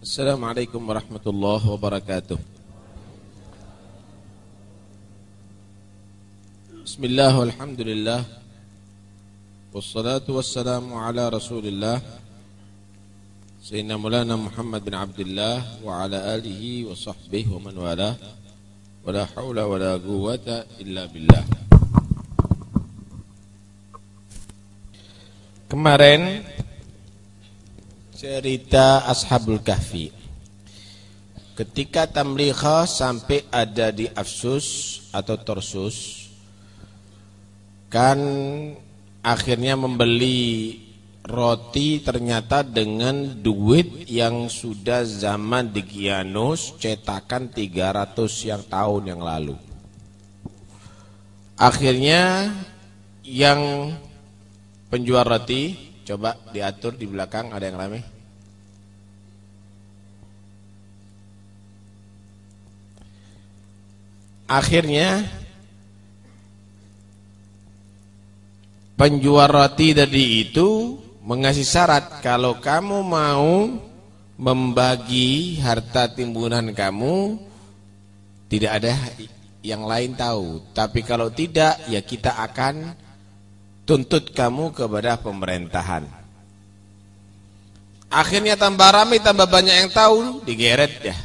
Assalamualaikum warahmatullahi wabarakatuh. Bismillah walhamdulillah Wassalatu wassalamu ala rasulillah. Sayyidina Mulana Muhammad bin Abdullah Wa ala alihi wa sahbihi wa man wala. Wa la hawla wa la quwata illa billah. Kemarin cerita Ashabul Kahfi Ketika Tamliha sampai ada di Afsus atau Torsus kan akhirnya membeli roti ternyata dengan duit yang sudah zaman di Gianus cetakan 300 yang tahun yang lalu. Akhirnya yang penjual roti coba diatur di belakang ada yang rame. Akhirnya penjual roti tadi itu mengasih syarat kalau kamu mau membagi harta timbunan kamu tidak ada yang lain tahu. Tapi kalau tidak ya kita akan tuntut kamu kepada pemerintahan. Akhirnya tambah ramai tambah banyak yang tahu digeret ya.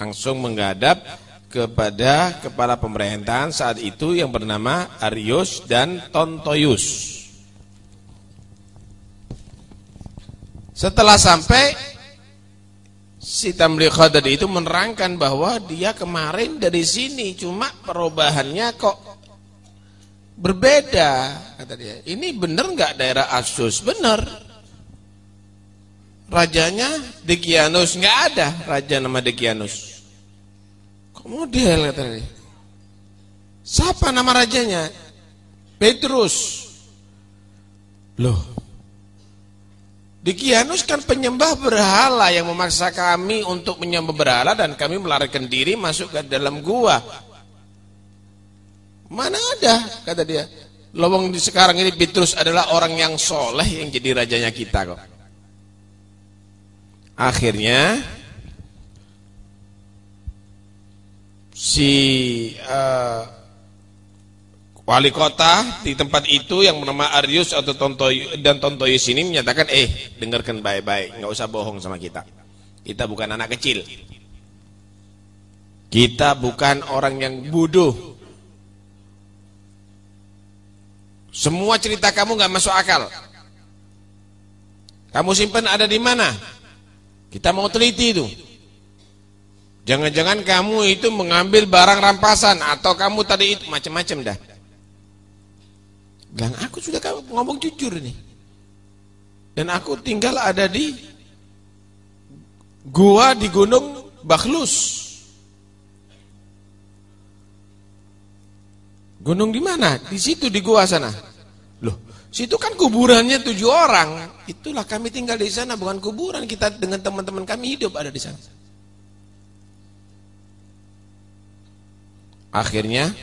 Langsung menghadap kepada kepala pemerintahan saat itu yang bernama Arius dan Tontoyus Setelah sampai si Tamliq tadi itu menerangkan bahwa dia kemarin dari sini cuma perubahannya kok berbeda kata dia. Ini benar nggak daerah Asus? Benar. Rajanya Dekianus nggak ada raja nama Dekianus. Kok model kata dia. Siapa nama rajanya? Petrus. Loh, di Kianus kan penyembah berhala yang memaksa kami untuk menyembah berhala dan kami melarikan diri masuk ke dalam gua. Mana ada kata dia. Lowong di sekarang ini Petrus adalah orang yang soleh yang jadi rajanya kita kok. Akhirnya si uh, Wali kota di tempat itu yang bernama Arius atau Tontoy dan Tontoyus ini menyatakan, eh dengarkan baik-baik, nggak usah bohong sama kita. Kita bukan anak kecil. Kita bukan orang yang bodoh. Semua cerita kamu nggak masuk akal. Kamu simpan ada di mana? Kita mau teliti itu. Jangan-jangan kamu itu mengambil barang rampasan atau kamu tadi itu macam-macam dah. Bilang aku sudah ngomong jujur nih. Dan aku tinggal ada di gua di Gunung Bakhlus. Gunung di mana? Di situ di gua sana. Loh, situ kan kuburannya tujuh orang. Itulah kami tinggal di sana, bukan kuburan. Kita dengan teman-teman kami hidup ada di sana. Akhirnya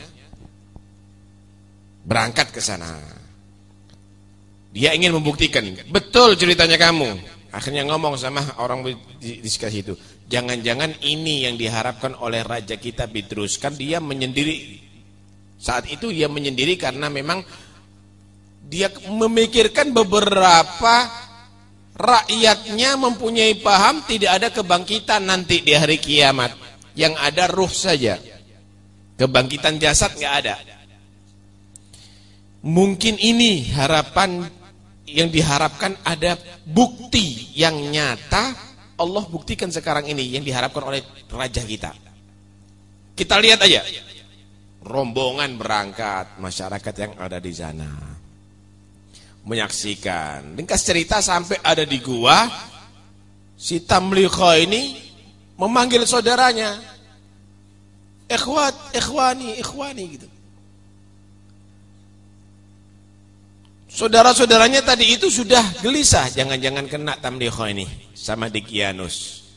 berangkat ke sana. Dia ingin membuktikan, betul ceritanya kamu. Akhirnya ngomong sama orang di, di sekitar situ. Jangan-jangan ini yang diharapkan oleh raja kita Petrus. Kan dia menyendiri. Saat itu dia menyendiri karena memang dia memikirkan beberapa rakyatnya mempunyai paham tidak ada kebangkitan nanti di hari kiamat. Yang ada ruh saja. Kebangkitan jasad nggak ada. Mungkin ini harapan yang diharapkan ada bukti yang nyata Allah buktikan sekarang ini yang diharapkan oleh raja kita. Kita lihat aja. Rombongan berangkat, masyarakat yang ada di sana. Menyaksikan. Ringkas cerita sampai ada di gua, si Tamliqa ini memanggil saudaranya. Ikhwat, ikhwani, ikhwani gitu. Saudara-saudaranya tadi itu sudah gelisah, jangan-jangan kena tamliho ini sama Dikianus.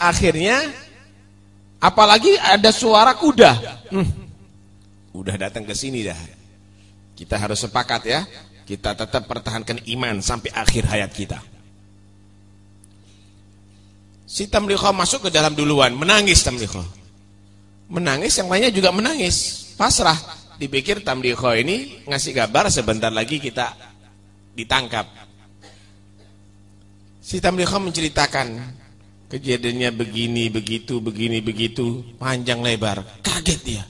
Akhirnya, apalagi ada suara kuda. Hmm, udah datang ke sini dah. Kita harus sepakat ya, kita tetap pertahankan iman sampai akhir hayat kita. Si Tamliha masuk ke dalam duluan, menangis Tamliha. Menangis, yang lainnya juga menangis. Pasrah. Dipikir Tamliha ini ngasih kabar sebentar lagi kita ditangkap. Si Tamliha menceritakan kejadiannya begini, begitu, begini, begitu, panjang lebar. Kaget dia.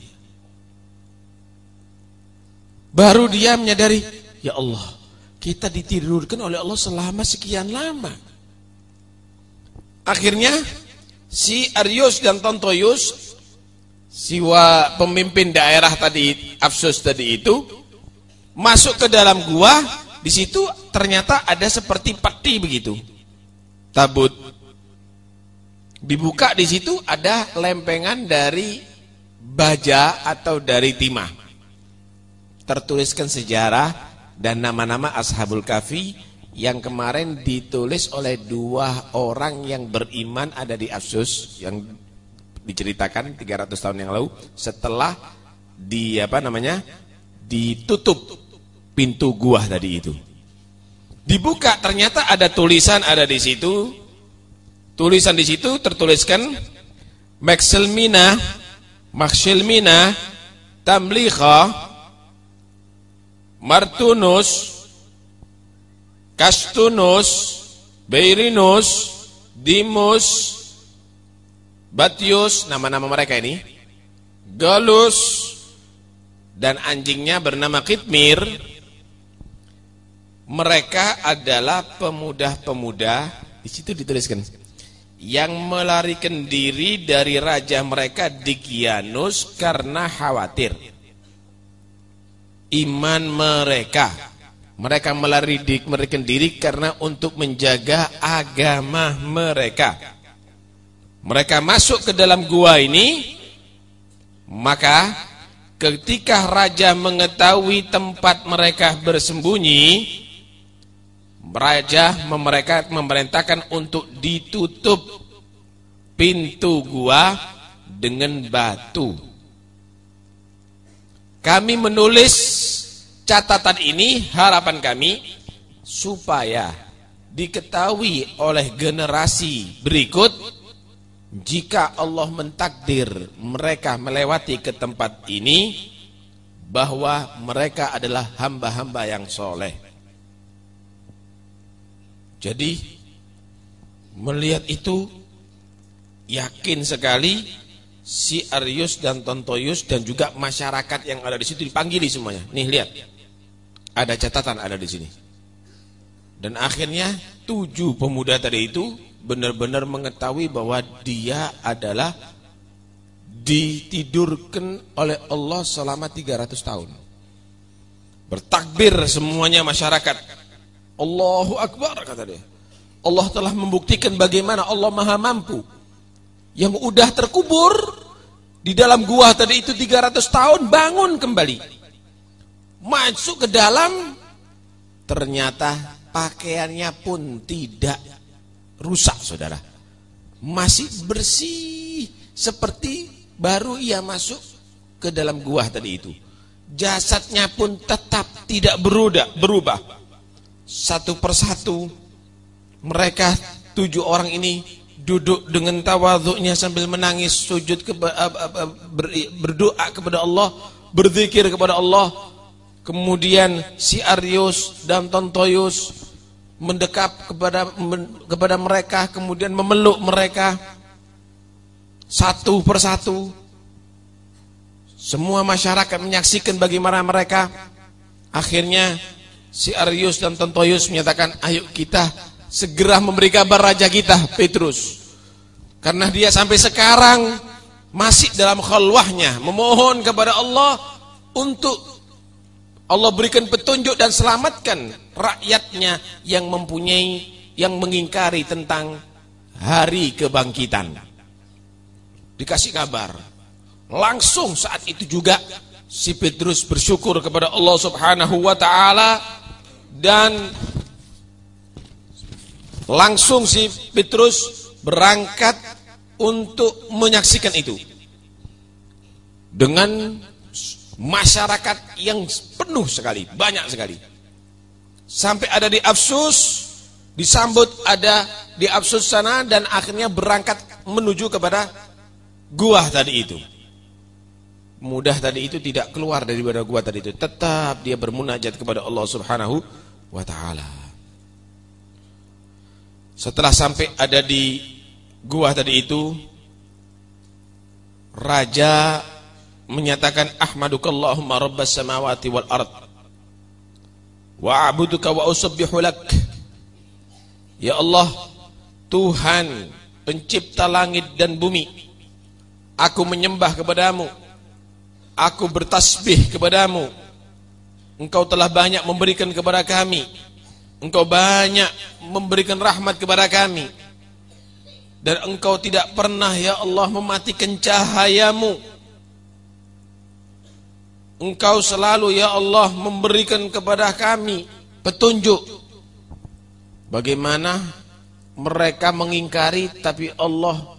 Baru dia menyadari, ya Allah, kita ditidurkan oleh Allah selama sekian lama. Akhirnya si Aryus dan Tontoyus siwa pemimpin daerah tadi Afsus tadi itu masuk ke dalam gua di situ ternyata ada seperti peti begitu. Tabut. Dibuka di situ ada lempengan dari baja atau dari timah. Tertuliskan sejarah dan nama-nama ashabul kafi yang kemarin ditulis oleh dua orang yang beriman ada di Afsus yang diceritakan 300 tahun yang lalu setelah di apa namanya ditutup pintu gua tadi itu. Dibuka ternyata ada tulisan ada di situ. Tulisan di situ tertuliskan Maxilmina Maxilmina Tamliha Martunus Kastunus, Beirinus, Dimus, Batius, nama-nama mereka ini, Galus, dan anjingnya bernama Kitmir, mereka adalah pemuda-pemuda, di situ dituliskan, yang melarikan diri dari raja mereka Dikianus karena khawatir. Iman mereka mereka melari di, mereka diri karena untuk menjaga agama mereka. Mereka masuk ke dalam gua ini, maka ketika raja mengetahui tempat mereka bersembunyi, raja mereka memerintahkan untuk ditutup pintu gua dengan batu. Kami menulis catatan ini harapan kami supaya diketahui oleh generasi berikut jika Allah mentakdir mereka melewati ke tempat ini bahwa mereka adalah hamba-hamba yang soleh. Jadi melihat itu yakin sekali si Aryus dan Tontoyus dan juga masyarakat yang ada di situ dipanggili semuanya. Nih lihat. Ada catatan ada di sini. Dan akhirnya tujuh pemuda tadi itu benar-benar mengetahui bahwa dia adalah ditidurkan oleh Allah selama 300 tahun. Bertakbir semuanya masyarakat. Allahu Akbar kata dia. Allah telah membuktikan bagaimana Allah maha mampu. Yang udah terkubur di dalam gua tadi itu 300 tahun bangun kembali masuk ke dalam ternyata pakaiannya pun tidak rusak saudara. Masih bersih seperti baru ia masuk ke dalam gua tadi itu. Jasadnya pun tetap tidak berubah berubah. Satu persatu mereka tujuh orang ini duduk dengan tawaduknya sambil menangis sujud ke, berdoa kepada Allah berzikir kepada Allah. Kemudian si Aryus dan Tontoyus mendekap kepada kepada mereka, kemudian memeluk mereka satu persatu. Semua masyarakat menyaksikan bagaimana mereka. Akhirnya si Aryus dan Tontoyus menyatakan, ayo kita segera memberi kabar raja kita, Petrus. Karena dia sampai sekarang masih dalam khalwahnya, memohon kepada Allah untuk Allah berikan petunjuk dan selamatkan rakyatnya yang mempunyai yang mengingkari tentang hari kebangkitan. Dikasih kabar. Langsung saat itu juga si Petrus bersyukur kepada Allah Subhanahu wa taala dan langsung si Petrus berangkat untuk menyaksikan itu. Dengan masyarakat yang penuh sekali, banyak sekali. Sampai ada di Afsus disambut ada di Absus sana dan akhirnya berangkat menuju kepada gua tadi itu. Mudah tadi itu tidak keluar daripada gua tadi itu. Tetap dia bermunajat kepada Allah Subhanahu wa taala. Setelah sampai ada di gua tadi itu raja menyatakan ahmadukallahumma rabbas samawati wal ard wa a'buduka wa usabbihu lak. Ya Allah, Tuhan pencipta langit dan bumi, aku menyembah kepadamu, aku bertasbih kepadamu, engkau telah banyak memberikan kepada kami, engkau banyak memberikan rahmat kepada kami, dan engkau tidak pernah ya Allah mematikan cahayamu, engkau selalu ya Allah memberikan kepada kami petunjuk, Bagaimana mereka mengingkari tapi Allah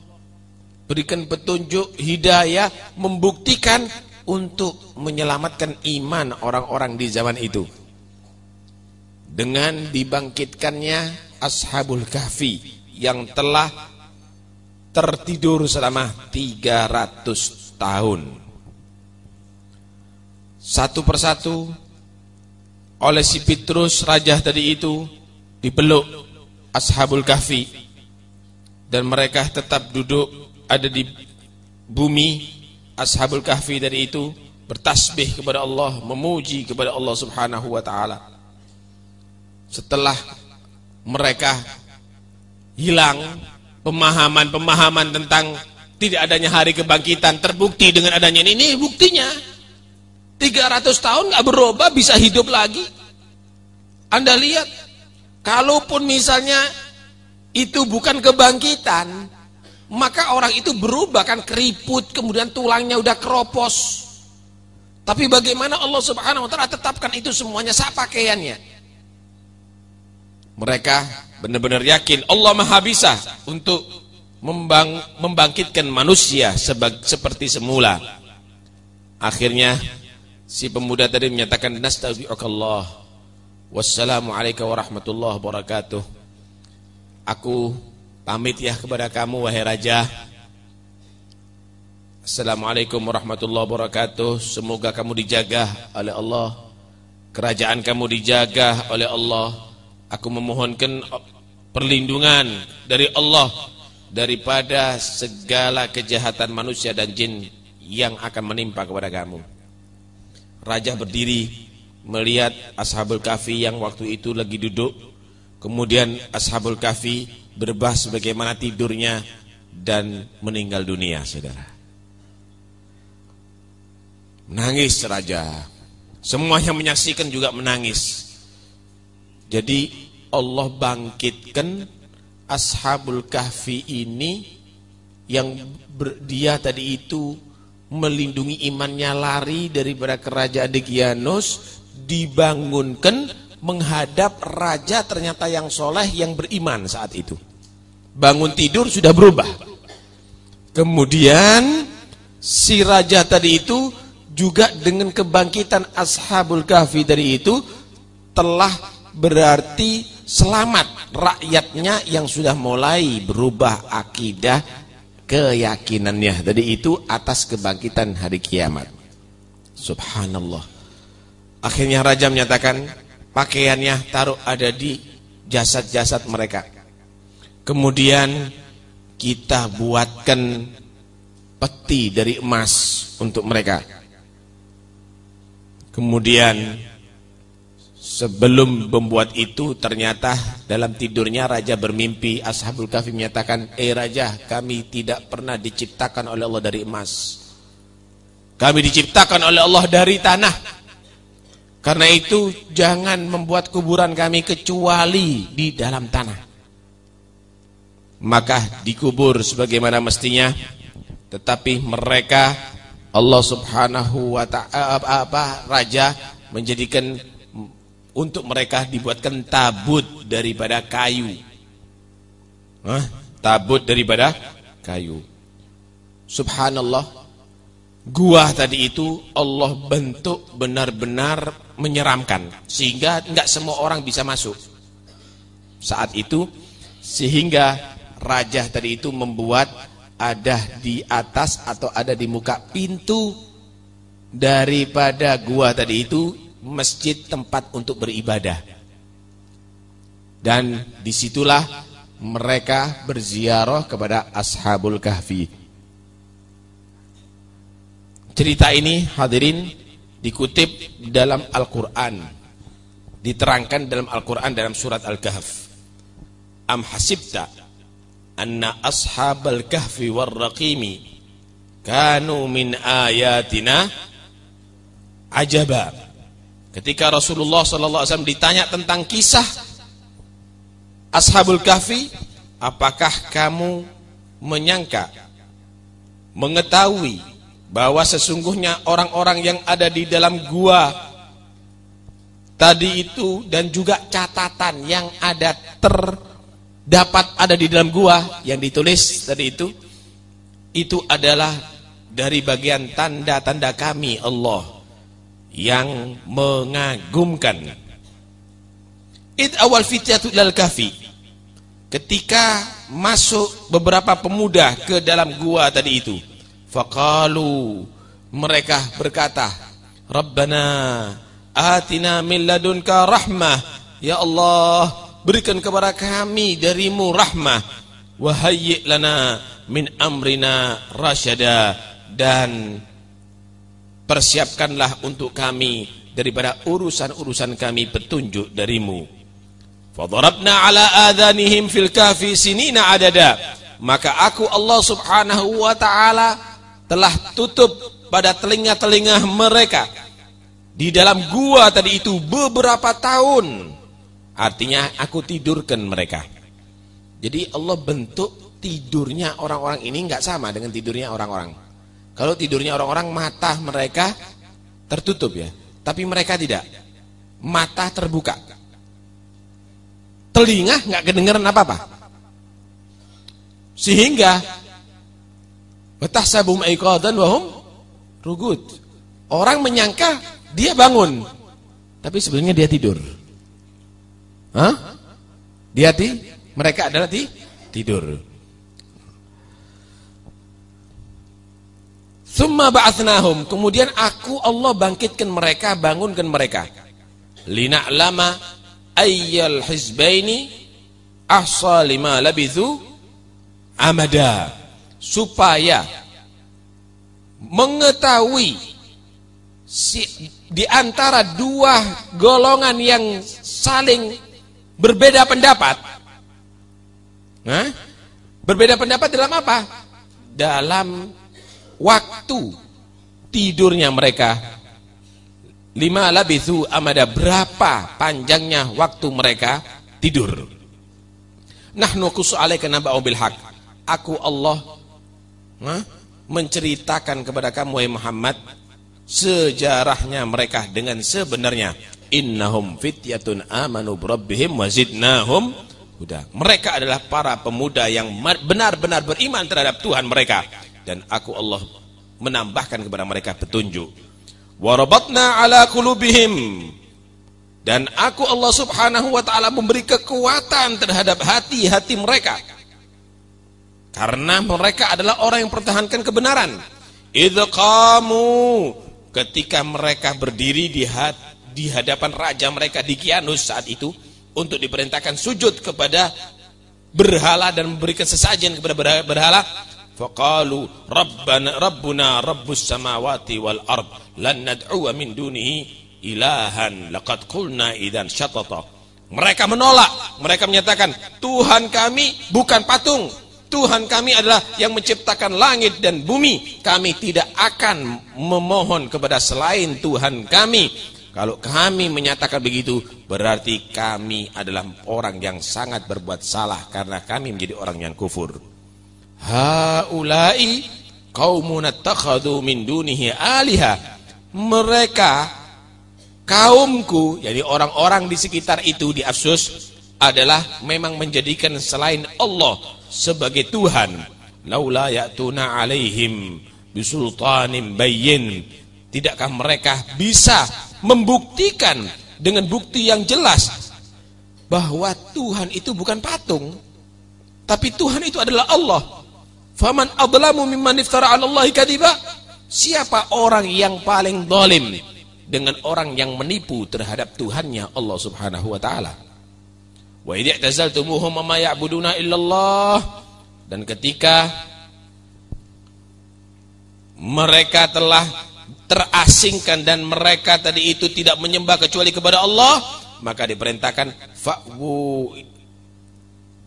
berikan petunjuk hidayah membuktikan untuk menyelamatkan iman orang-orang di zaman itu. Dengan dibangkitkannya Ashabul Kahfi yang telah tertidur selama 300 tahun. Satu persatu oleh si Petrus raja tadi itu dipeluk Ashabul Kahfi. Dan mereka tetap duduk ada di bumi Ashabul Kahfi dari itu bertasbih kepada Allah memuji kepada Allah Subhanahu wa taala. Setelah mereka hilang pemahaman-pemahaman tentang tidak adanya hari kebangkitan terbukti dengan adanya ini, ini buktinya 300 tahun nggak berubah bisa hidup lagi Anda lihat Kalaupun misalnya itu bukan kebangkitan, maka orang itu berubah kan keriput, kemudian tulangnya udah keropos. Tapi bagaimana Allah Subhanahu wa taala tetapkan itu semuanya sah pakaiannya? Mereka benar-benar yakin Allah Maha bisa untuk membang, membangkitkan manusia seperti semula. Akhirnya si pemuda tadi menyatakan nastaghfirullah Wassalamualaikum warahmatullahi wabarakatuh. Aku pamit ya kepada kamu wahai raja. Assalamualaikum warahmatullahi wabarakatuh. Semoga kamu dijaga oleh Allah. Kerajaan kamu dijaga oleh Allah. Aku memohonkan perlindungan dari Allah daripada segala kejahatan manusia dan jin yang akan menimpa kepada kamu. Raja berdiri melihat Ashabul Kahfi yang waktu itu lagi duduk. Kemudian Ashabul Kahfi berbah sebagaimana tidurnya dan meninggal dunia saudara. Menangis raja. Semua yang menyaksikan juga menangis. Jadi Allah bangkitkan Ashabul Kahfi ini yang ber, dia tadi itu melindungi imannya lari daripada kerajaan Degianos dibangunkan menghadap raja ternyata yang soleh yang beriman saat itu. Bangun tidur sudah berubah. Kemudian si raja tadi itu juga dengan kebangkitan ashabul kahfi dari itu telah berarti selamat rakyatnya yang sudah mulai berubah akidah keyakinannya. Tadi itu atas kebangkitan hari kiamat. Subhanallah. Akhirnya raja menyatakan pakaiannya taruh ada di jasad-jasad mereka. Kemudian kita buatkan peti dari emas untuk mereka. Kemudian sebelum membuat itu ternyata dalam tidurnya raja bermimpi Ashabul Kahfi menyatakan, "Eh raja, kami tidak pernah diciptakan oleh Allah dari emas. Kami diciptakan oleh Allah dari tanah." Karena itu jangan membuat kuburan kami kecuali di dalam tanah. Maka dikubur sebagaimana mestinya. Tetapi mereka Allah subhanahu wa ta'ala apa, raja menjadikan untuk mereka dibuatkan tabut daripada kayu. Hah? Tabut daripada kayu. Subhanallah Gua tadi itu Allah bentuk benar-benar menyeramkan sehingga enggak semua orang bisa masuk. saat itu sehingga raja tadi itu membuat ada di atas atau ada di muka pintu daripada gua tadi itu masjid tempat untuk beribadah. Dan di situlah mereka berziarah kepada ashabul kahfi. Cerita ini hadirin dikutip dalam Al-Quran. Diterangkan dalam Al-Quran dalam surat Al-Kahf. Am hasibta anna ashabal kahfi warraqimi kanu min ayatina ajaba ketika Rasulullah sallallahu alaihi wasallam ditanya tentang kisah ashabul kahfi apakah kamu menyangka mengetahui bahwa sesungguhnya orang-orang yang ada di dalam gua tadi itu dan juga catatan yang ada terdapat ada di dalam gua yang ditulis tadi itu itu adalah dari bagian tanda-tanda kami Allah yang mengagumkan id awal fityatul lal kafi ketika masuk beberapa pemuda ke dalam gua tadi itu faqalu mereka berkata Rabbana Atina min ladunka rahmah. Ya Allah, berikan kepada kami darimu rahmah. Wahayyi lana min amrina rasyada. Dan persiapkanlah untuk kami daripada urusan-urusan kami petunjuk darimu. Fadarabna ala adhanihim fil kafi sinina adada. Maka aku Allah subhanahu wa ta'ala telah tutup pada telinga-telinga mereka di dalam gua tadi itu beberapa tahun. Artinya aku tidurkan mereka. Jadi Allah bentuk tidurnya orang-orang ini nggak sama dengan tidurnya orang-orang. Kalau tidurnya orang-orang mata mereka tertutup ya, tapi mereka tidak. Mata terbuka. Telinga nggak kedengeran apa-apa. Sehingga betah sabum aiqadan wahum rugut. Orang menyangka dia bangun, tapi sebenarnya dia tidur. Hah? Dia ti, mereka adalah ti, tidur. Summa ba'athnahum. Kemudian aku Allah bangkitkan mereka, bangunkan mereka. lama ayyal hizbaini ahsa lima labithu amada. Supaya mengetahui si, di antara dua golongan yang saling berbeda pendapat. Nah, berbeda pendapat dalam apa? Dalam waktu tidurnya mereka. Lima labithu amada berapa panjangnya waktu mereka tidur. Nahnu kusu alaika naba'u haq. Aku Allah menceritakan kepada kamu wahai Muhammad sejarahnya mereka dengan sebenarnya innahum fityatun amanu birabbihim wazidnahum huda mereka adalah para pemuda yang benar-benar beriman terhadap Tuhan mereka dan aku Allah menambahkan kepada mereka petunjuk. Warabatna ala qulubihim. Dan aku Allah Subhanahu wa taala memberi kekuatan terhadap hati-hati mereka. Karena mereka adalah orang yang pertahankan kebenaran. Idz qamu ketika mereka berdiri di, di hadapan raja mereka di Kianus saat itu untuk diperintahkan sujud kepada berhala dan memberikan sesajen kepada berhala rabbana rabbuna rabbus samawati wal ard lan nad'u min dunihi ilahan laqad qulna idan syatata mereka menolak mereka menyatakan Tuhan kami bukan patung Tuhan kami adalah yang menciptakan langit dan bumi. Kami tidak akan memohon kepada selain Tuhan kami. Kalau kami menyatakan begitu, berarti kami adalah orang yang sangat berbuat salah karena kami menjadi orang yang kufur. Haulai qaumun attakhadhu min dunihi aliha. Mereka kaumku, jadi orang-orang di sekitar itu di Afsus adalah memang menjadikan selain Allah sebagai Tuhan laula ya'tuna alaihim bisultanin bayyin tidakkah mereka bisa membuktikan dengan bukti yang jelas bahwa Tuhan itu bukan patung, tapi Tuhan itu adalah Allah. Faman adlamu mimman iftara 'ala Allah kadiba? Siapa orang yang paling zalim dengan orang yang menipu terhadap Tuhannya Allah Subhanahu wa taala? Wa i'tazaltumuhum ma ya'buduna illallah dan ketika mereka telah terasingkan dan mereka tadi itu tidak menyembah kecuali kepada Allah maka diperintahkan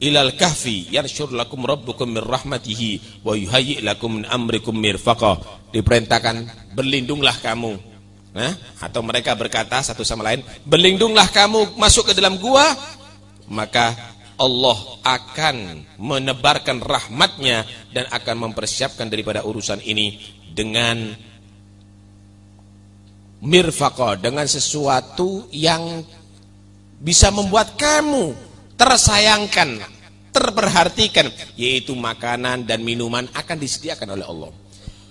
ilal kahfi yarsyur lakum rabbukum min rahmatihi wa yuhayyi lakum min amrikum mirfaqa. Diperintahkan berlindunglah kamu. Nah, atau mereka berkata satu sama lain berlindunglah kamu masuk ke dalam gua. Maka Allah akan menebarkan rahmatnya dan akan mempersiapkan daripada urusan ini dengan mirfaqa dengan sesuatu yang bisa membuat kamu tersayangkan, terperhatikan yaitu makanan dan minuman akan disediakan oleh Allah.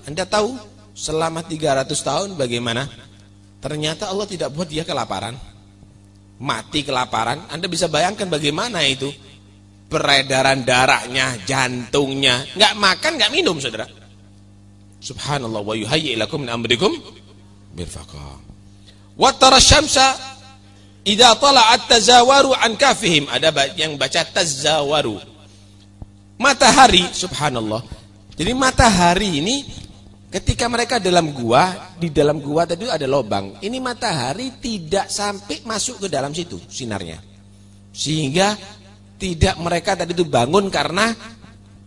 Anda tahu selama 300 tahun bagaimana? Ternyata Allah tidak buat dia kelaparan. Mati kelaparan. Anda bisa bayangkan bagaimana itu peredaran darahnya, jantungnya, nggak makan, nggak minum, Saudara. Subhanallah wa yuhayyi lakum min amrikum. Wa syamsa idza tala'at tazawaru an kafihim. Ada yang baca tazawaru. Matahari, subhanallah. Jadi matahari ini ketika mereka dalam gua, di dalam gua tadi ada lubang. Ini matahari tidak sampai masuk ke dalam situ sinarnya. Sehingga tidak mereka tadi itu bangun karena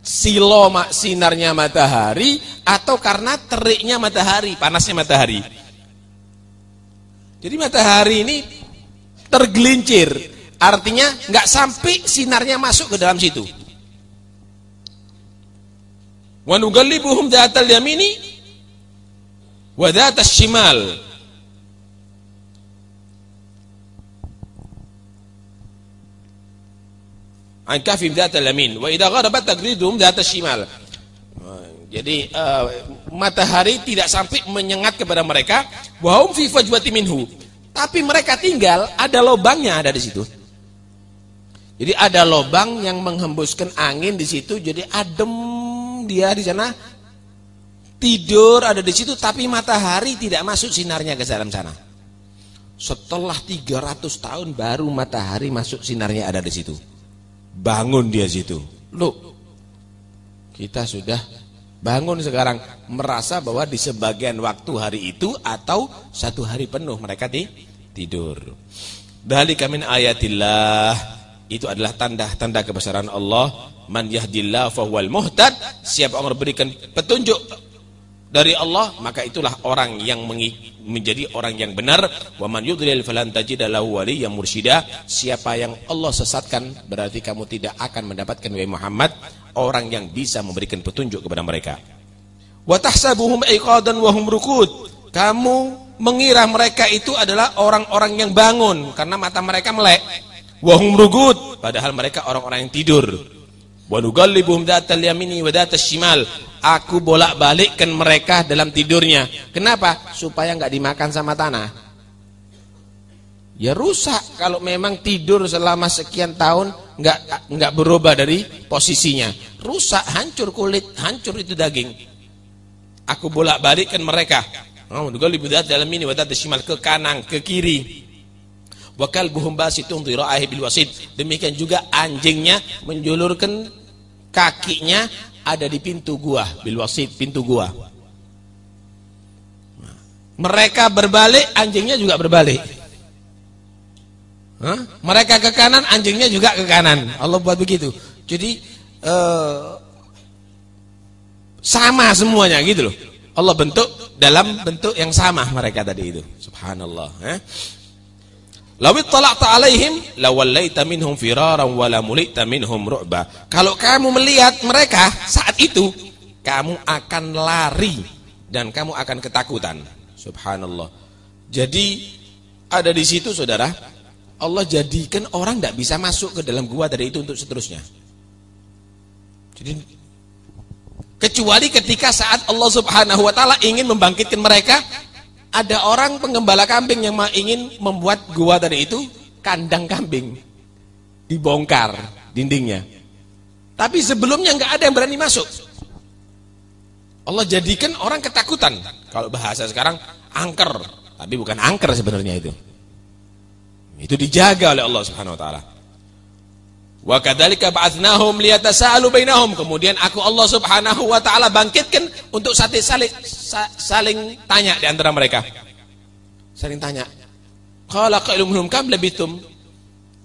silo sinarnya matahari atau karena teriknya matahari, panasnya matahari. Jadi matahari ini tergelincir, artinya nggak sampai sinarnya masuk ke dalam situ. Wa nugallibuhum dhatal yamini wa dhatas shimal. An kafim dhatal yamin wa idza gharabat tagriduhum dhatas shimal. Jadi uh, matahari tidak sampai menyengat kepada mereka. Wahum fi fajwati minhu. Tapi mereka tinggal ada lobangnya ada di situ. Jadi ada lobang yang menghembuskan angin di situ. Jadi adem dia di sana. Tidur ada di situ tapi matahari tidak masuk sinarnya ke dalam sana. Setelah 300 tahun baru matahari masuk sinarnya ada di situ. Bangun dia situ. Loh, kita sudah Bangun sekarang merasa bahwa di sebagian waktu hari itu atau satu hari penuh mereka di tidur. Dalika min ayatillah itu adalah tanda-tanda kebesaran Allah. Man yahdillah fahuwal muhtad. Siapa orang berikan petunjuk dari Allah, maka itulah orang yang menjadi orang yang benar. Wa man yudlil falan tajid lahu waliyyan mursyida. Siapa yang Allah sesatkan berarti kamu tidak akan mendapatkan wahai Muhammad orang yang bisa memberikan petunjuk kepada mereka. Wa tahsabuhum aiqadan wa hum rukud. Kamu mengira mereka itu adalah orang-orang yang bangun karena mata mereka melek. Wa hum rukud, padahal mereka orang-orang yang tidur. Wa nugallibuhum datal yamini wa datal shimal. Aku bolak-balikkan mereka dalam tidurnya. Kenapa? Supaya enggak dimakan sama tanah. Ya rusak kalau memang tidur selama sekian tahun nggak nggak berubah dari posisinya. Rusak, hancur kulit, hancur itu daging. Aku bolak-balikkan mereka. Oh, lebih dalam ini wadat shimal ke kanan, ke kiri. Wakal buhum basitun dhira'ahi bil wasid. Demikian juga anjingnya menjulurkan kakinya ada di pintu gua, bil wasid, pintu gua. Mereka berbalik, anjingnya juga berbalik. Hah? Mereka ke kanan, anjingnya juga ke kanan. Allah buat begitu. Jadi uh, sama semuanya gitu loh. Allah bentuk dalam bentuk yang sama mereka tadi itu. Subhanallah. Eh? Lawit talaqta alaihim lawallaita minhum firaran wala mulita minhum ru'ba. Kalau kamu melihat mereka saat itu, kamu akan lari dan kamu akan ketakutan. Subhanallah. Jadi ada di situ saudara, Allah jadikan orang tidak bisa masuk ke dalam gua dari itu untuk seterusnya. Jadi kecuali ketika saat Allah Subhanahu wa taala ingin membangkitkan mereka, ada orang penggembala kambing yang ingin membuat gua tadi itu kandang kambing. dibongkar dindingnya. Tapi sebelumnya nggak ada yang berani masuk. Allah jadikan orang ketakutan. Kalau bahasa sekarang angker, tapi bukan angker sebenarnya itu. Itu dijaga oleh Allah Subhanahu wa taala. Wa kadzalika ba'athnahum liyatasaalu bainahum. Kemudian aku Allah Subhanahu wa taala bangkitkan untuk saling saling tanya di antara mereka. Saling tanya. Qala qailum kam labitum?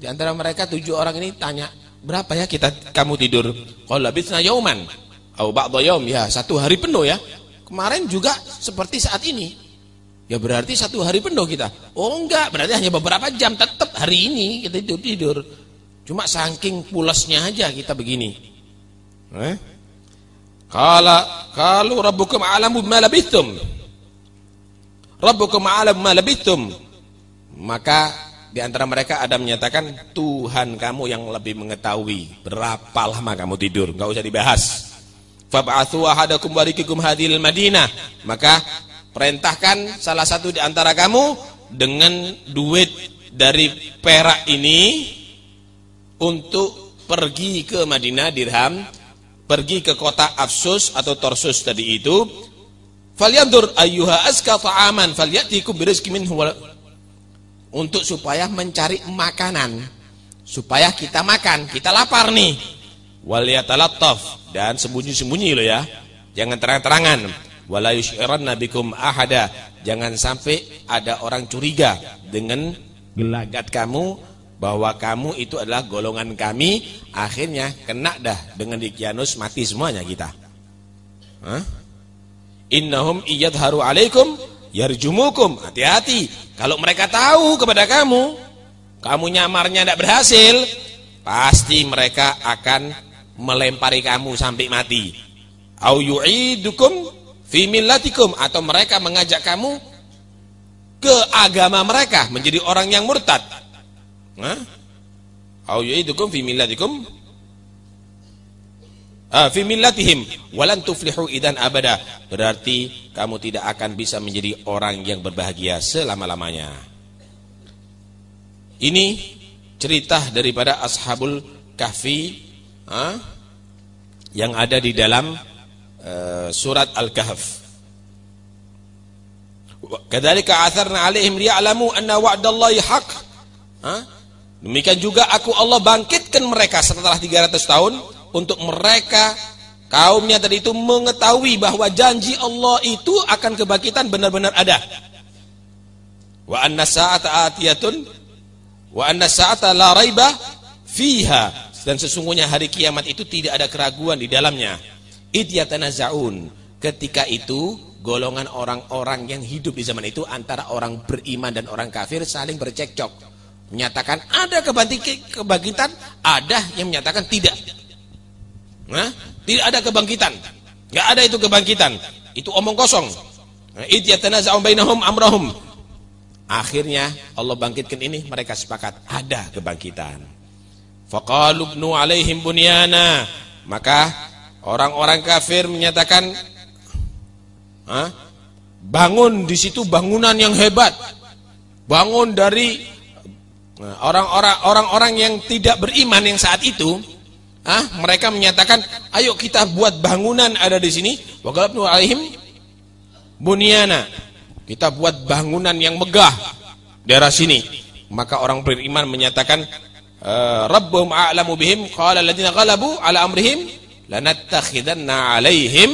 Di antara mereka tujuh orang ini tanya, berapa ya kita kamu tidur? Qala labithna yauman Au ba'dha ya, satu hari penuh ya. Kemarin juga seperti saat ini. Ya berarti satu hari penuh kita. Oh enggak, berarti hanya beberapa jam tetap hari ini kita tidur tidur. Cuma saking pulasnya aja kita begini. Eh? Kala kalau rabbukum alamu bima labithum. Rabbukum alam ma labithum. Maka di antara mereka ada menyatakan Tuhan kamu yang lebih mengetahui berapa lama kamu tidur, enggak usah dibahas. Fab'athu ahadakum barikikum hadhil Madinah. Maka perintahkan salah satu di antara kamu dengan duit dari perak ini untuk pergi ke Madinah dirham, pergi ke kota Afsus atau Torsus tadi itu. Falyandur ayyuha azka ta'aman falyatikum birizqi minhu untuk supaya mencari makanan supaya kita makan, kita lapar nih. Waliyatalattaf dan sembunyi-sembunyi loh ya. Jangan terang-terangan. Wala yusyiranna bikum ahada. Jangan sampai ada orang curiga dengan gelagat kamu bahwa kamu itu adalah golongan kami, akhirnya kena dah dengan dikianus mati semuanya kita. Hah? Innahum iyadharu alaikum yarjumukum. Hati-hati. Kalau mereka tahu kepada kamu, kamu nyamarnya tidak berhasil, pasti mereka akan melempari kamu sampai mati. Au yu'idukum fi millatikum atau mereka mengajak kamu ke agama mereka menjadi orang yang murtad. Hah? Au yu'idukum fi ah, walan tuflihu idan abada. Berarti kamu tidak akan bisa menjadi orang yang berbahagia selama-lamanya. Ini cerita daripada Ashabul Kahfi ha? yang ada di dalam surat Al-Kahf. Kadzalika atharna 'alaihim liya'lamu anna wa'dallahi haq. Ha? Demikian juga aku Allah bangkitkan mereka setelah 300 tahun untuk mereka kaumnya tadi itu mengetahui bahwa janji Allah itu akan kebangkitan benar-benar ada. Wa anna sa'ata atiyatun wa anna sa'ata la raiba fiha dan sesungguhnya hari kiamat itu tidak ada keraguan di dalamnya. Idyatanaza'un. Ketika itu golongan orang-orang yang hidup di zaman itu antara orang beriman dan orang kafir saling bercekcok. Menyatakan ada kebangkitan, ada yang menyatakan tidak. Nah, tidak ada kebangkitan. Enggak ada itu kebangkitan. Itu omong kosong. Idyatanaza'un bainahum amrahum. Akhirnya Allah bangkitkan ini mereka sepakat ada kebangkitan. Faqalu ibnu alaihim bunyana. Maka orang-orang kafir menyatakan bangun di situ bangunan yang hebat. Bangun dari orang-orang orang-orang yang tidak beriman yang saat itu ah mereka menyatakan ayo kita buat bangunan ada di sini. Waqalabnu alaihim bunyana. Kita buat bangunan yang megah daerah sini. Maka orang beriman menyatakan Eh, rabbuhum a'lamu bihim qala alladziina ghalabu ala amrihim lanattakhidanna 'alaihim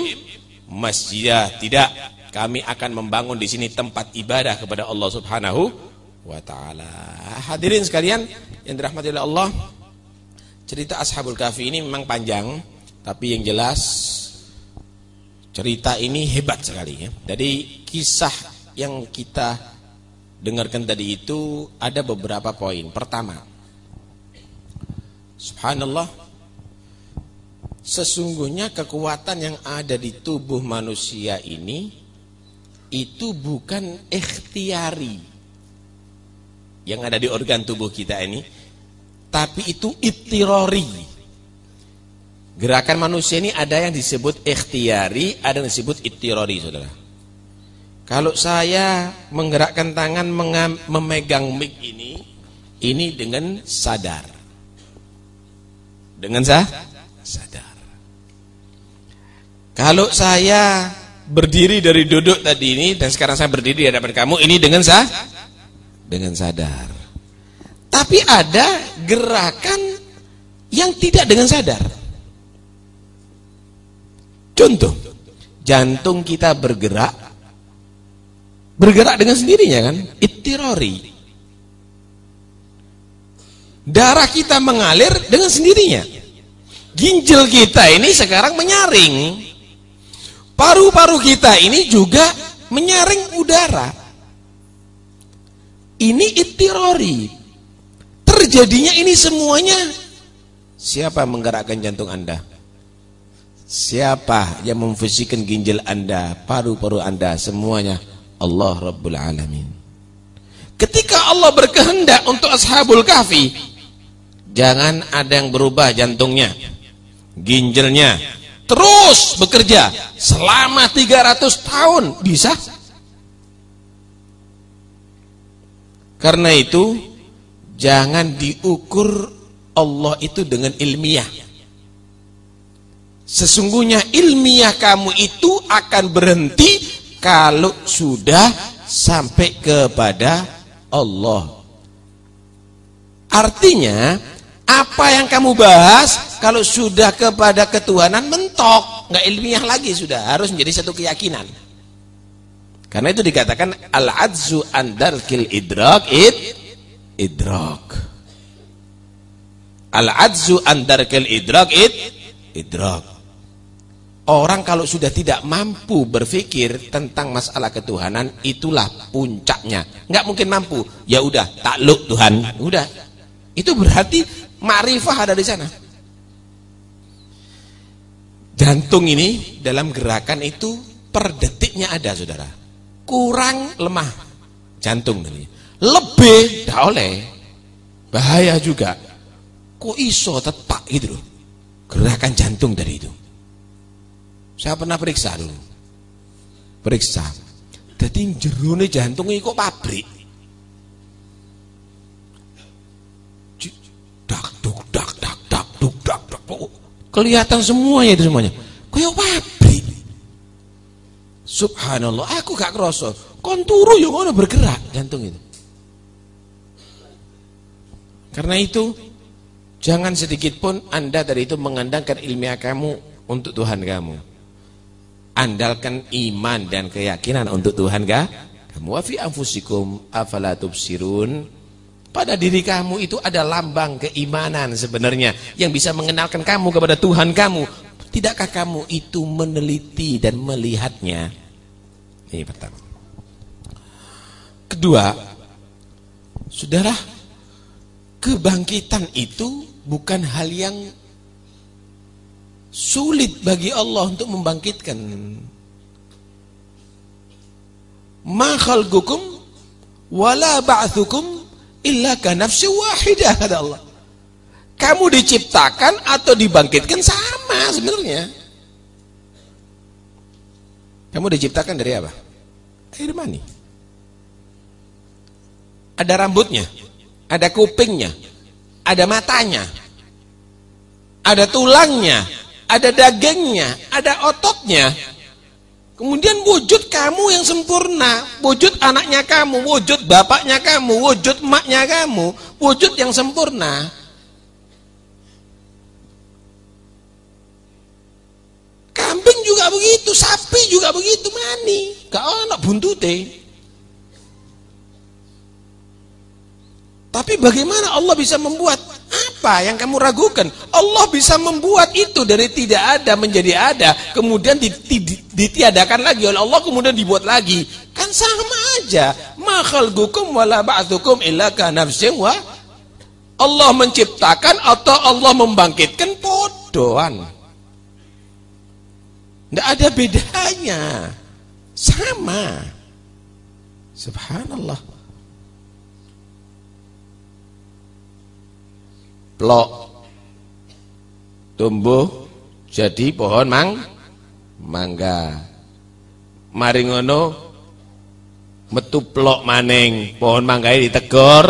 masjidah. Tidak kami akan membangun di sini tempat ibadah kepada Allah Subhanahu wa taala. Hadirin sekalian yang dirahmati oleh Allah cerita Ashabul Kahfi ini memang panjang tapi yang jelas cerita ini hebat sekali ya. Jadi kisah yang kita dengarkan tadi itu ada beberapa poin. Pertama Subhanallah Sesungguhnya kekuatan yang ada di tubuh manusia ini Itu bukan ikhtiari Yang ada di organ tubuh kita ini Tapi itu itirori Gerakan manusia ini ada yang disebut ikhtiari Ada yang disebut itirori saudara Kalau saya menggerakkan tangan memegang mic ini Ini dengan sadar Dengan sah? sadar. Kalau saya berdiri dari duduk tadi ini dan sekarang saya berdiri di hadapan kamu ini dengan sah? Dengan sadar. Tapi ada gerakan yang tidak dengan sadar. Contoh, jantung kita bergerak bergerak dengan sendirinya kan? Ittirori. Darah kita mengalir dengan sendirinya. Ginjal kita ini sekarang menyaring. Paru-paru kita ini juga menyaring udara. Ini itirori. Terjadinya ini semuanya. Siapa menggerakkan jantung Anda? Siapa yang memfisikan ginjal Anda, paru-paru Anda, semuanya? Allah Rabbul Alamin. Ketika Allah berkehendak untuk Ashabul Kahfi, Jangan ada yang berubah jantungnya, ginjalnya, terus bekerja selama 300 tahun bisa. Karena itu jangan diukur Allah itu dengan ilmiah. Sesungguhnya ilmiah kamu itu akan berhenti kalau sudah sampai kepada Allah. Artinya apa yang kamu bahas kalau sudah kepada ketuhanan mentok, nggak ilmiah lagi sudah, harus menjadi satu keyakinan. Karena itu dikatakan al-adzu andarkil idrak id idrak. Al-adzu andarkil idrak id idrak. Orang kalau sudah tidak mampu berpikir tentang masalah ketuhanan, itulah puncaknya. Nggak mungkin mampu. Ya udah, takluk Tuhan. Udah. Itu berarti Ma'rifah ada di sana. Jantung ini dalam gerakan itu per detiknya ada saudara. Kurang lemah jantung ini. Lebih tidak oleh. Bahaya juga. Kok iso tetak gitu loh. Gerakan jantung dari itu. Saya pernah periksa dulu. Periksa. Jadi jerone jantung ini kok pabrik. Kelihatan semuanya itu semuanya. Kaya pabrik. Subhanallah, aku gak kerasa. Kon turu ya ngono bergerak jantung itu. Karena itu jangan sedikit pun Anda dari itu mengandalkan ilmiah kamu untuk Tuhan kamu. Andalkan iman dan keyakinan untuk Tuhan kah? Kamu wa fi anfusikum afala tubsirun? Pada diri kamu itu ada lambang keimanan sebenarnya yang bisa mengenalkan kamu kepada Tuhan kamu. Tidakkah kamu itu meneliti dan melihatnya? Ini pertama. Kedua, Saudara, kebangkitan itu bukan hal yang sulit bagi Allah untuk membangkitkan. Ma khalqukum wala ba'thukum illa kanafsi wahidah kata Allah. Kamu diciptakan atau dibangkitkan sama sebenarnya. Kamu diciptakan dari apa? Air mani. Ada rambutnya, ada kupingnya, ada matanya, ada tulangnya, ada dagingnya, ada ototnya, Kemudian wujud kamu yang sempurna, wujud anaknya kamu, wujud bapaknya kamu, wujud maknya kamu, wujud yang sempurna. Kambing juga begitu, sapi juga begitu, mani. Gak anak buntute. Tapi bagaimana Allah bisa membuat apa yang kamu ragukan? Allah bisa membuat itu dari tidak ada menjadi ada, kemudian ditiadakan lagi oleh Allah, kemudian dibuat lagi. Kan sama aja. Ma khalqukum wala ba'thukum illa kanafsin wa Allah menciptakan atau Allah membangkitkan podoan. Tidak ada bedanya. Sama. Subhanallah. Plok tumbuh jadi pohon mang mangga mari ngono metu plok maning pohon mangga ditegor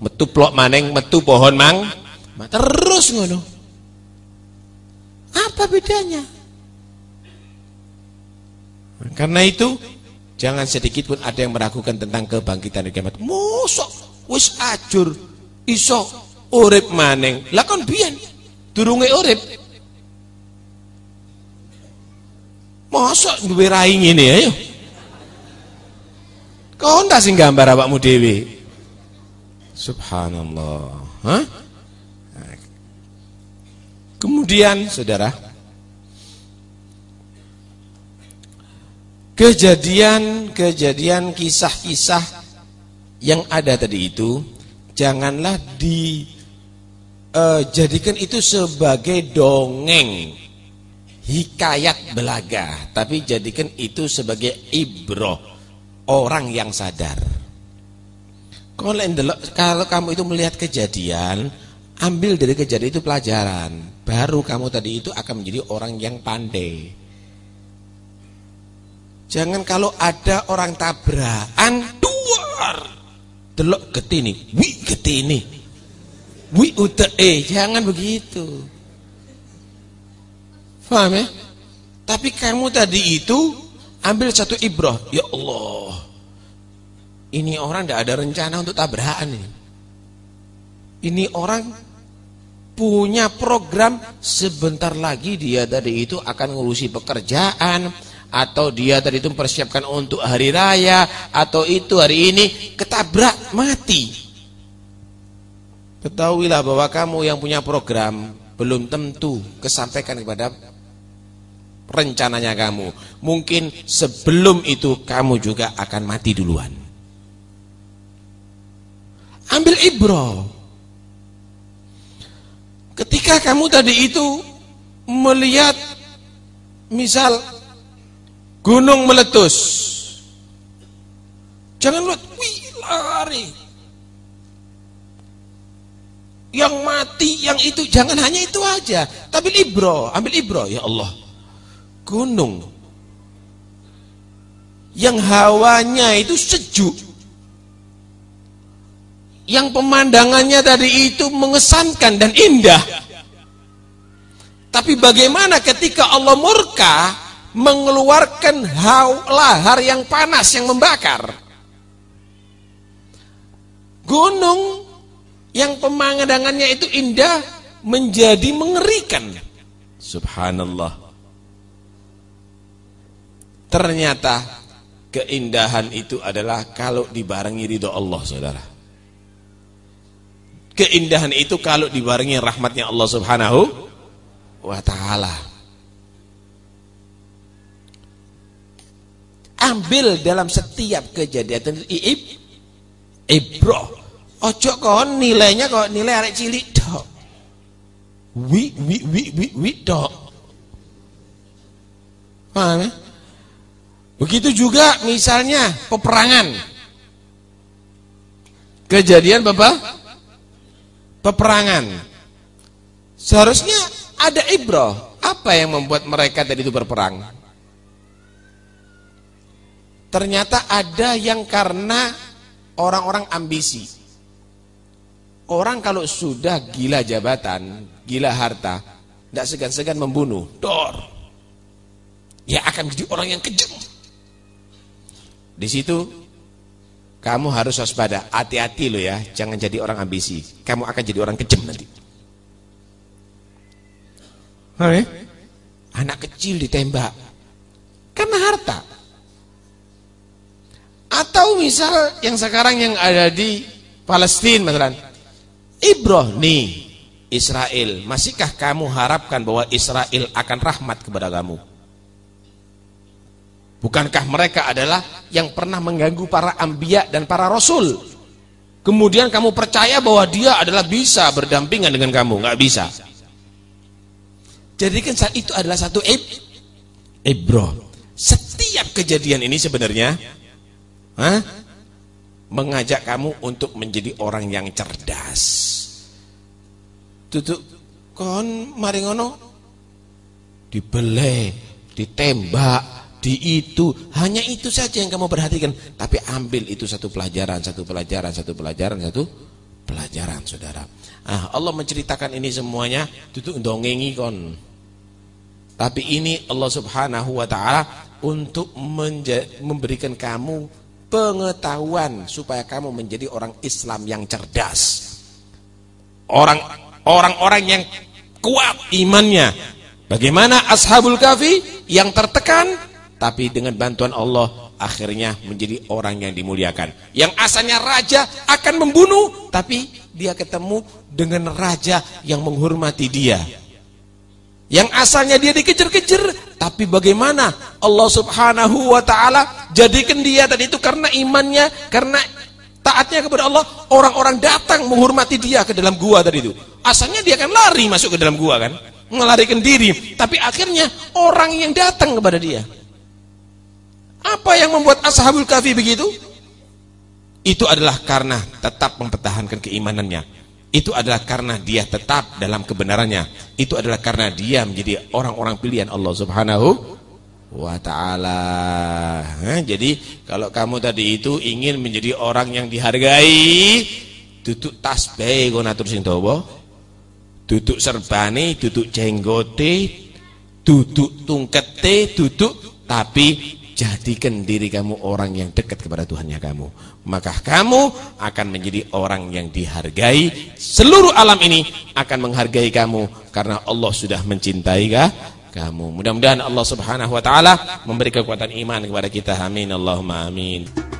metu plok maning metu pohon mang terus ngono Apa bedanya? Karena itu jangan sedikit pun ada yang meragukan tentang kebangkitan kiamat. Mosok wis ajur iso urip maneng. Lah kon biyen durunge urip. Mosok duwe rai ngene ayo. Kau ndak sing gambar awakmu dhewe. Subhanallah. Hah? Kemudian saudara Kejadian-kejadian kisah-kisah yang ada tadi itu janganlah uh, itu sebagai dongeng hikayat belaga, tapi jadikan itu sebagai ibroh orang yang sadar. Kalau kalau kamu itu melihat kejadian, ambil dari kejadian itu pelajaran, baru kamu tadi itu akan menjadi orang yang pandai. Jangan kalau ada orang tabrakan duar. Delok getini, wi getini. Wi eh jangan begitu. Paham ya? Tapi kamu tadi itu ambil satu ibrah, ya Allah. Ini orang tidak ada rencana untuk tabrakan ini. Ini orang punya program sebentar lagi dia tadi itu akan ngurusi pekerjaan, atau dia tadi itu mempersiapkan untuk hari raya atau itu hari ini ketabrak mati ketahuilah bahwa kamu yang punya program belum tentu kesampaikan kepada rencananya kamu mungkin sebelum itu kamu juga akan mati duluan ambil ibro ketika kamu tadi itu melihat misal Gunung meletus. Jangan lihat, wih lari. Yang mati, yang itu, jangan hanya itu aja. Tapi ibro, ambil ibro, ya Allah. Gunung. Yang hawanya itu sejuk. Yang pemandangannya tadi itu mengesankan dan indah. Tapi bagaimana ketika Allah murka, mengeluarkan lahar yang panas yang membakar. Gunung yang pemandangannya itu indah menjadi mengerikan. Subhanallah. Ternyata keindahan itu adalah kalau dibarengi ridho Allah, Saudara. Keindahan itu kalau dibarengi rahmatnya Allah Subhanahu wa taala. ambil dalam setiap kejadian iib ibro ojo kon nilainya kok nilai arek cilik dok wi wi wi wi wi dok paham ya? begitu juga misalnya peperangan. Kejadian bapak peperangan. Seharusnya ada ibro apa yang membuat mereka tadi itu berperang? Ternyata ada yang karena orang-orang ambisi. Orang kalau sudah gila jabatan, gila harta, tidak segan-segan membunuh, dor. Ya akan jadi orang yang kejam. Di situ kamu harus waspada, hati-hati lo ya, jangan jadi orang ambisi. Kamu akan jadi orang kejam nanti. Hai? Anak kecil ditembak karena harta. Atau misal yang sekarang yang ada di Palestina misalkan. Ibroh nih Israel, masihkah kamu harapkan bahwa Israel akan rahmat kepada kamu? Bukankah mereka adalah yang pernah mengganggu para ambia dan para rasul? Kemudian kamu percaya bahwa dia adalah bisa berdampingan dengan kamu? Nggak bisa. Jadi kan saat itu adalah satu ib, ibroh. Setiap kejadian ini sebenarnya Hah? Mengajak kamu untuk menjadi orang yang cerdas. Tutup kon mari ngono dibeleh, ditembak, di itu, hanya itu saja yang kamu perhatikan. Tapi ambil itu satu pelajaran, satu pelajaran, satu pelajaran, satu pelajaran, saudara. Ah, Allah menceritakan ini semuanya, tutup dongengi kon. Tapi ini Allah Subhanahu wa taala untuk memberikan kamu pengetahuan supaya kamu menjadi orang Islam yang cerdas. Orang orang-orang yang kuat imannya. Bagaimana Ashabul Kahfi yang tertekan tapi dengan bantuan Allah akhirnya menjadi orang yang dimuliakan. Yang asalnya raja akan membunuh, tapi dia ketemu dengan raja yang menghormati dia. Yang asalnya dia dikejar-kejar, tapi bagaimana Allah Subhanahu wa taala jadikan dia tadi itu karena imannya, karena taatnya kepada Allah, orang-orang datang menghormati dia ke dalam gua tadi itu. Asalnya dia akan lari masuk ke dalam gua kan, melarikan diri, tapi akhirnya orang yang datang kepada dia apa yang membuat Ashabul Kahfi begitu? Itu adalah karena tetap mempertahankan keimanannya. Itu adalah karena dia tetap dalam kebenarannya. Itu adalah karena dia menjadi orang-orang pilihan Allah Subhanahu wa taala. Nah, jadi kalau kamu tadi itu ingin menjadi orang yang dihargai, tutup tasbih kono atur sing dawa. Tutup serbane, tutup jenggote, tutup tungkete, tutup tapi jadikan diri kamu orang yang dekat kepada Tuhannya kamu maka kamu akan menjadi orang yang dihargai seluruh alam ini akan menghargai kamu karena Allah sudah mencintai kah? Kamu. Mudah-mudahan Allah subhanahu wa ta'ala memberi kekuatan iman kepada kita. Amin. Allahumma amin